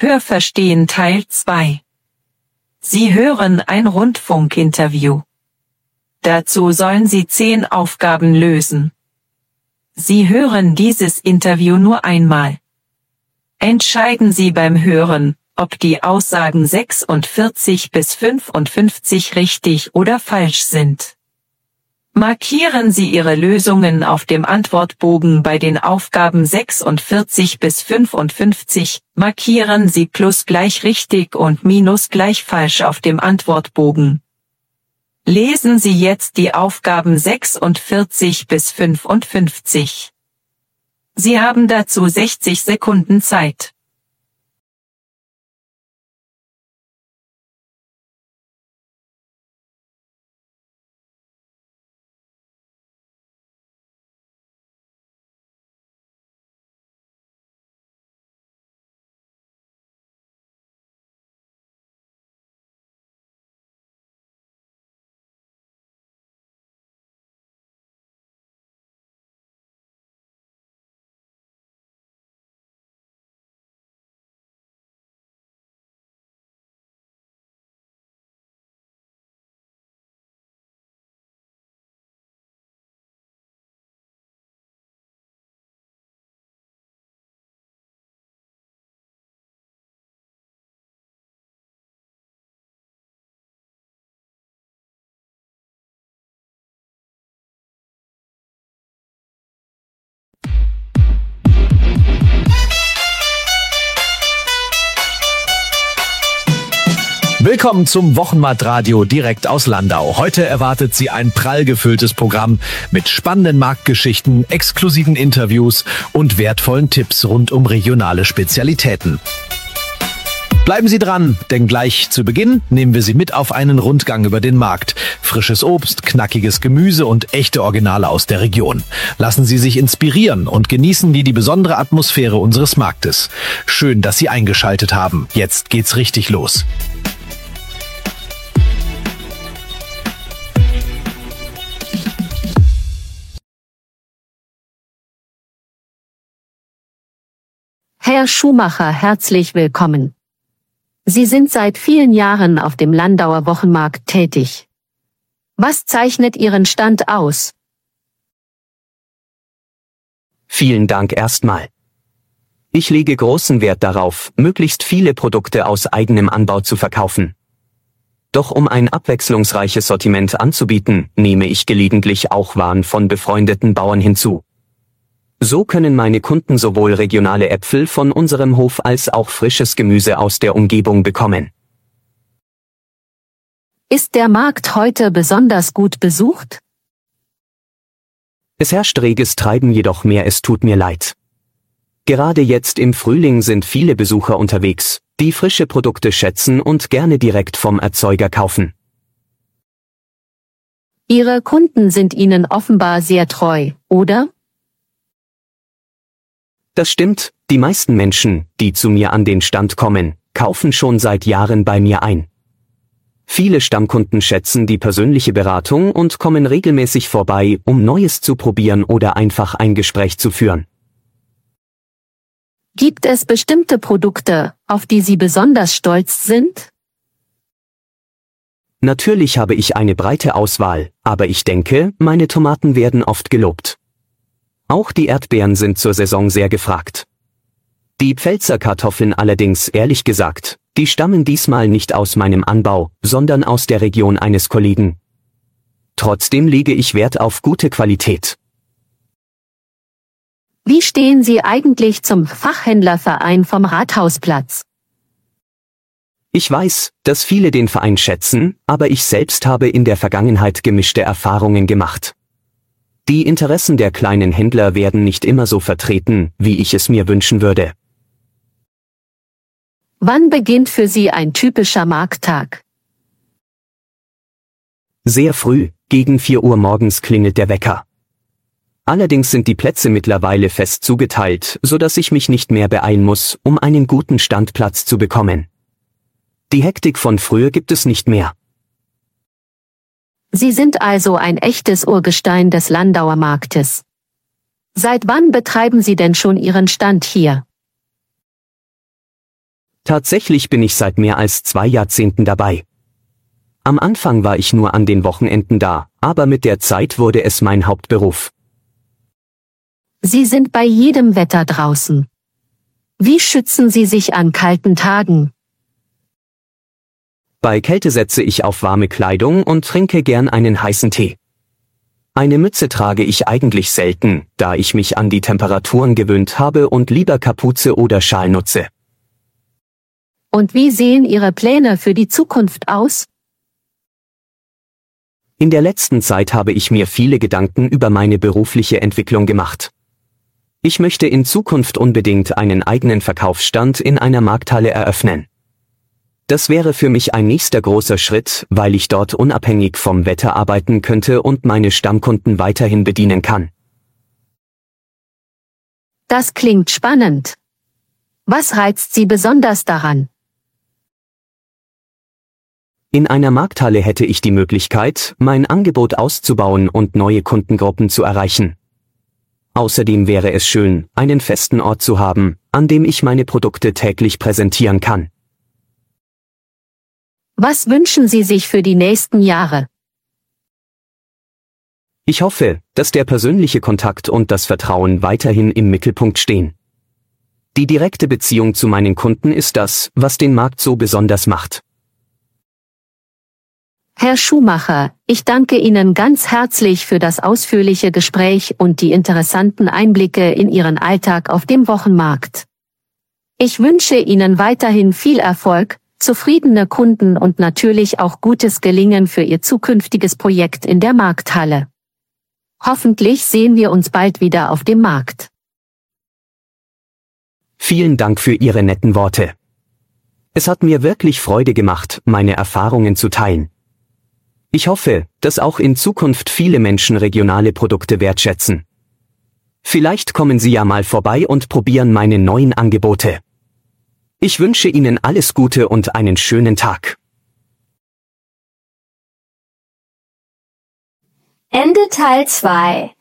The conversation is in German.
Hörverstehen Teil 2 Sie hören ein Rundfunkinterview. Dazu sollen Sie zehn Aufgaben lösen. Sie hören dieses Interview nur einmal. Entscheiden Sie beim Hören, ob die Aussagen 46 bis 55 richtig oder falsch sind. Markieren Sie Ihre Lösungen auf dem Antwortbogen bei den Aufgaben 46 bis 55, markieren Sie Plus gleich richtig und Minus gleich falsch auf dem Antwortbogen. Lesen Sie jetzt die Aufgaben 46 bis 55. Sie haben dazu 60 Sekunden Zeit. Willkommen zum Wochenmarktradio direkt aus Landau. Heute erwartet Sie ein prall gefülltes Programm mit spannenden Marktgeschichten, exklusiven Interviews und wertvollen Tipps rund um regionale Spezialitäten. Bleiben Sie dran, denn gleich zu Beginn nehmen wir Sie mit auf einen Rundgang über den Markt. Frisches Obst, knackiges Gemüse und echte Originale aus der Region. Lassen Sie sich inspirieren und genießen Sie die besondere Atmosphäre unseres Marktes. Schön, dass Sie eingeschaltet haben. Jetzt geht's richtig los. Herr Schumacher, herzlich willkommen. Sie sind seit vielen Jahren auf dem Landauer Wochenmarkt tätig. Was zeichnet Ihren Stand aus? Vielen Dank erstmal. Ich lege großen Wert darauf, möglichst viele Produkte aus eigenem Anbau zu verkaufen. Doch um ein abwechslungsreiches Sortiment anzubieten, nehme ich gelegentlich auch Waren von befreundeten Bauern hinzu. So können meine Kunden sowohl regionale Äpfel von unserem Hof als auch frisches Gemüse aus der Umgebung bekommen. Ist der Markt heute besonders gut besucht? Es herrscht reges Treiben jedoch mehr es tut mir leid. Gerade jetzt im Frühling sind viele Besucher unterwegs, die frische Produkte schätzen und gerne direkt vom Erzeuger kaufen. Ihre Kunden sind Ihnen offenbar sehr treu, oder? Das stimmt, die meisten Menschen, die zu mir an den Stand kommen, kaufen schon seit Jahren bei mir ein. Viele Stammkunden schätzen die persönliche Beratung und kommen regelmäßig vorbei, um Neues zu probieren oder einfach ein Gespräch zu führen. Gibt es bestimmte Produkte, auf die Sie besonders stolz sind? Natürlich habe ich eine breite Auswahl, aber ich denke, meine Tomaten werden oft gelobt. Auch die Erdbeeren sind zur Saison sehr gefragt. Die Pfälzer Kartoffeln allerdings, ehrlich gesagt, die stammen diesmal nicht aus meinem Anbau, sondern aus der Region eines Kollegen. Trotzdem lege ich Wert auf gute Qualität. Wie stehen Sie eigentlich zum Fachhändlerverein vom Rathausplatz? Ich weiß, dass viele den Verein schätzen, aber ich selbst habe in der Vergangenheit gemischte Erfahrungen gemacht. Die Interessen der kleinen Händler werden nicht immer so vertreten, wie ich es mir wünschen würde. Wann beginnt für Sie ein typischer Markttag? Sehr früh, gegen 4 Uhr morgens klingelt der Wecker. Allerdings sind die Plätze mittlerweile fest zugeteilt, so dass ich mich nicht mehr beeilen muss, um einen guten Standplatz zu bekommen. Die Hektik von früher gibt es nicht mehr. Sie sind also ein echtes Urgestein des Landauer Marktes. Seit wann betreiben Sie denn schon Ihren Stand hier? Tatsächlich bin ich seit mehr als zwei Jahrzehnten dabei. Am Anfang war ich nur an den Wochenenden da, aber mit der Zeit wurde es mein Hauptberuf. Sie sind bei jedem Wetter draußen. Wie schützen Sie sich an kalten Tagen? Bei Kälte setze ich auf warme Kleidung und trinke gern einen heißen Tee. Eine Mütze trage ich eigentlich selten, da ich mich an die Temperaturen gewöhnt habe und lieber Kapuze oder Schal nutze. Und wie sehen Ihre Pläne für die Zukunft aus? In der letzten Zeit habe ich mir viele Gedanken über meine berufliche Entwicklung gemacht. Ich möchte in Zukunft unbedingt einen eigenen Verkaufsstand in einer Markthalle eröffnen. Das wäre für mich ein nächster großer Schritt, weil ich dort unabhängig vom Wetter arbeiten könnte und meine Stammkunden weiterhin bedienen kann. Das klingt spannend. Was reizt Sie besonders daran? In einer Markthalle hätte ich die Möglichkeit, mein Angebot auszubauen und neue Kundengruppen zu erreichen. Außerdem wäre es schön, einen festen Ort zu haben, an dem ich meine Produkte täglich präsentieren kann. Was wünschen Sie sich für die nächsten Jahre? Ich hoffe, dass der persönliche Kontakt und das Vertrauen weiterhin im Mittelpunkt stehen. Die direkte Beziehung zu meinen Kunden ist das, was den Markt so besonders macht. Herr Schumacher, ich danke Ihnen ganz herzlich für das ausführliche Gespräch und die interessanten Einblicke in Ihren Alltag auf dem Wochenmarkt. Ich wünsche Ihnen weiterhin viel Erfolg, zufriedene Kunden und natürlich auch gutes Gelingen für Ihr zukünftiges Projekt in der Markthalle. Hoffentlich sehen wir uns bald wieder auf dem Markt. Vielen Dank für Ihre netten Worte. Es hat mir wirklich Freude gemacht, meine Erfahrungen zu teilen. Ich hoffe, dass auch in Zukunft viele Menschen regionale Produkte wertschätzen. Vielleicht kommen Sie ja mal vorbei und probieren meine neuen Angebote. Ich wünsche Ihnen alles Gute und einen schönen Tag. Ende Teil 2